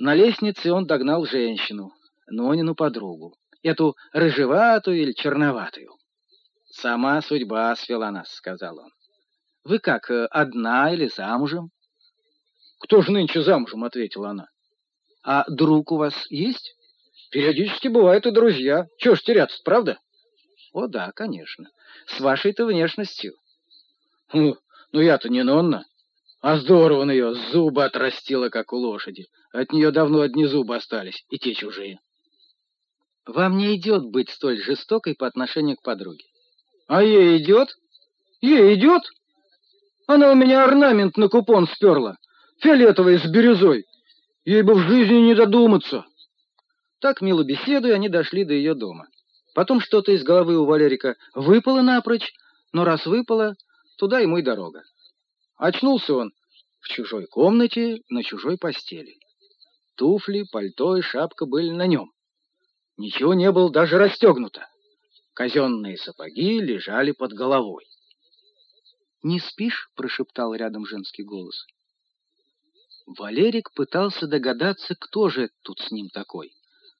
На лестнице он догнал женщину, Нонину подругу, эту рыжеватую или черноватую. «Сама судьба свела нас», — сказал он. «Вы как, э, одна или замужем?» «Кто же нынче замужем?» — ответила она. «А друг у вас есть?» «Периодически бывают и друзья. Чего ж теряться, правда?» «О да, конечно. С вашей-то внешностью». «Ну, ну я-то не Нонна. А здорово он ее, зубы отрастила, как у лошади. От нее давно одни зубы остались, и те чужие». «Вам не идет быть столь жестокой по отношению к подруге». «А ей идет? Ей идет? Она у меня орнамент на купон сперла, фиолетовый с бирюзой. Ей бы в жизни не додуматься». Так, мило беседуя, они дошли до ее дома. Потом что-то из головы у Валерика выпало напрочь, но раз выпало, туда ему и дорога. Очнулся он в чужой комнате на чужой постели. Туфли, пальто и шапка были на нем. Ничего не было даже расстегнуто. Казенные сапоги лежали под головой. «Не спишь?» — прошептал рядом женский голос. Валерик пытался догадаться, кто же тут с ним такой.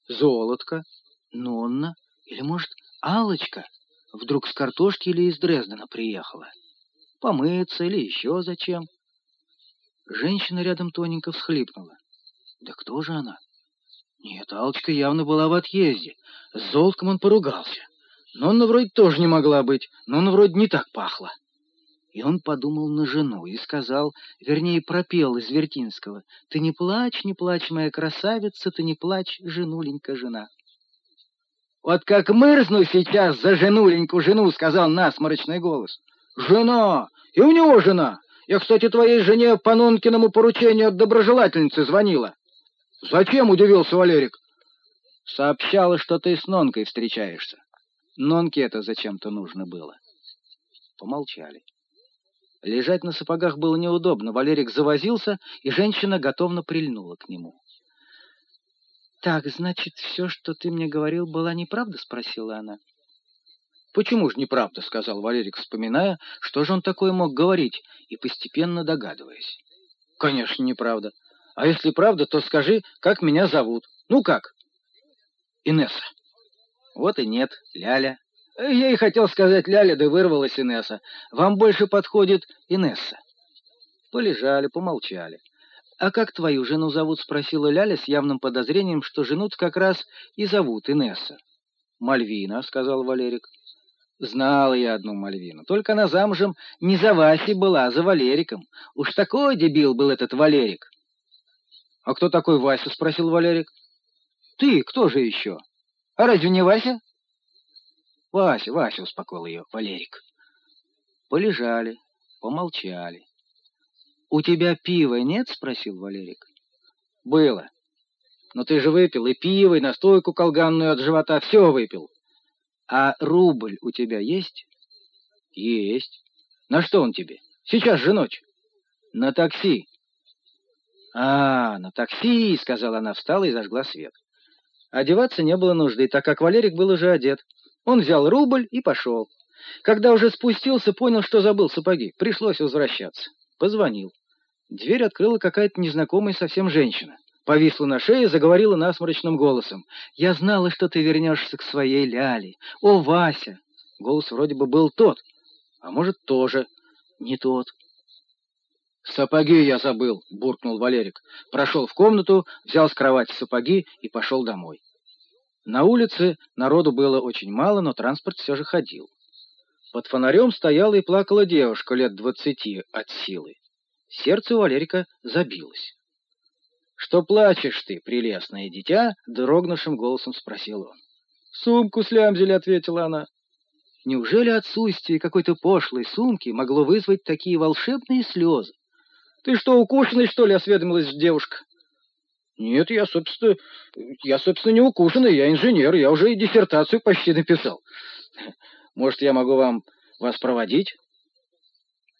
Золотко, Нонна или, может, алочка Вдруг с картошки или из Дрездена приехала? Помыться или еще зачем? Женщина рядом тоненько всхлипнула. Да кто же она? Нет, алочка явно была в отъезде. С Золотком он поругался. Нонна вроде тоже не могла быть, но он вроде не так пахла. И он подумал на жену и сказал, вернее, пропел из Вертинского, «Ты не плачь, не плачь, моя красавица, ты не плачь, женуленька жена». «Вот как мырзну сейчас за женуленьку жену», — сказал насморочный голос. «Жена! И у него жена! Я, кстати, твоей жене по Нонкиному поручению от доброжелательницы звонила». «Зачем?» — удивился Валерик. «Сообщала, что ты с Нонкой встречаешься. Нонке это зачем-то нужно было». Помолчали. Лежать на сапогах было неудобно. Валерик завозился, и женщина готовно прильнула к нему. «Так, значит, все, что ты мне говорил, была неправда?» — спросила она. «Почему же неправда?» — сказал Валерик, вспоминая, что же он такое мог говорить, и постепенно догадываясь. «Конечно, неправда. А если правда, то скажи, как меня зовут. Ну как?» «Инесса». «Вот и нет, Ляля». Я и хотел сказать Ляля, да вырвалась Инесса. Вам больше подходит Инесса. Полежали, помолчали. «А как твою жену зовут?» — спросила Ляля с явным подозрением, что жену как раз и зовут Инесса. «Мальвина», — сказал Валерик. Знала я одну Мальвину, только она замужем не за Васей была, а за Валериком. Уж такой дебил был этот Валерик. — А кто такой Вася? — спросил Валерик. — Ты, кто же еще? А разве не Вася? Вася, Вася, успокоил ее Валерик. Полежали, помолчали. У тебя пива нет? спросил Валерик. Было. Но ты же выпил и пиво, и настойку колганную от живота, все выпил. А рубль у тебя есть? Есть. На что он тебе? Сейчас же ночь. На такси. А, на такси, сказала она, встала и зажгла свет. Одеваться не было нужды, так как Валерик был уже одет. Он взял рубль и пошел. Когда уже спустился, понял, что забыл сапоги. Пришлось возвращаться. Позвонил. Дверь открыла какая-то незнакомая совсем женщина. Повисла на шее, заговорила насморочным голосом. «Я знала, что ты вернешься к своей Ляле. О, Вася!» Голос вроде бы был тот, а может, тоже не тот. «Сапоги я забыл», — буркнул Валерик. Прошел в комнату, взял с кровати сапоги и пошел домой. На улице народу было очень мало, но транспорт все же ходил. Под фонарем стояла и плакала девушка лет двадцати от силы. Сердце у Валерика забилось. «Что плачешь ты, прелестное дитя?» — дрогнувшим голосом спросил он. «Сумку слямзили», — ответила она. Неужели отсутствие какой-то пошлой сумки могло вызвать такие волшебные слезы? «Ты что, укушенный, что ли?» — осведомилась девушка. Нет, я, собственно, я, собственно, не укушенный, я инженер, я уже и диссертацию почти написал. Может, я могу вам вас проводить?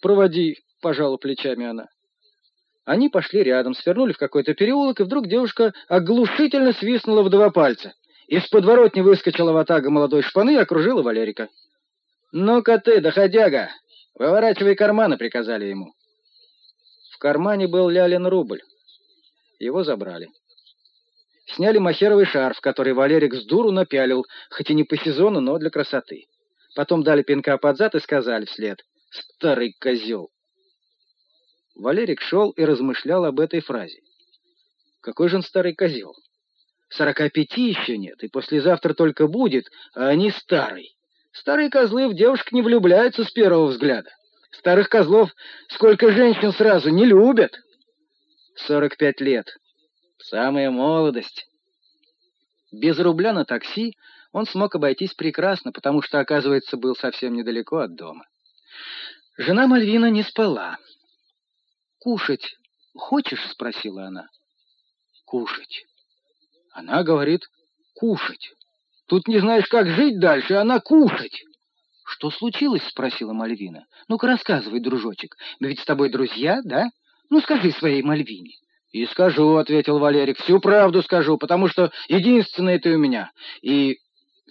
Проводи, пожала плечами она. Они пошли рядом, свернули в какой-то переулок, и вдруг девушка оглушительно свистнула в два пальца. Из подворотни выскочила ватага молодой шпаны и окружила Валерика. «Ну-ка ты, доходяга, выворачивай карманы», — приказали ему. В кармане был лялин рубль. Его забрали. Сняли махеровый шарф, который Валерик с дуру напялил, хоть и не по сезону, но для красоты. Потом дали пинка под зад и сказали вслед «Старый козел». Валерик шел и размышлял об этой фразе. Какой же он старый козел? Сорока пяти еще нет, и послезавтра только будет, а они старый. Старые козлы в девушек не влюбляются с первого взгляда. Старых козлов сколько женщин сразу не любят. Сорок пять лет. Самая молодость. Без рубля на такси он смог обойтись прекрасно, потому что, оказывается, был совсем недалеко от дома. Жена Мальвина не спала. «Кушать хочешь?» — спросила она. «Кушать». Она говорит «кушать». Тут не знаешь, как жить дальше, а она кушать. «Что случилось?» — спросила Мальвина. «Ну-ка рассказывай, дружочек. Мы ведь с тобой друзья, да? Ну скажи своей Мальвине». «И скажу», — ответил Валерик, — «всю правду скажу, потому что единственное ты у меня. И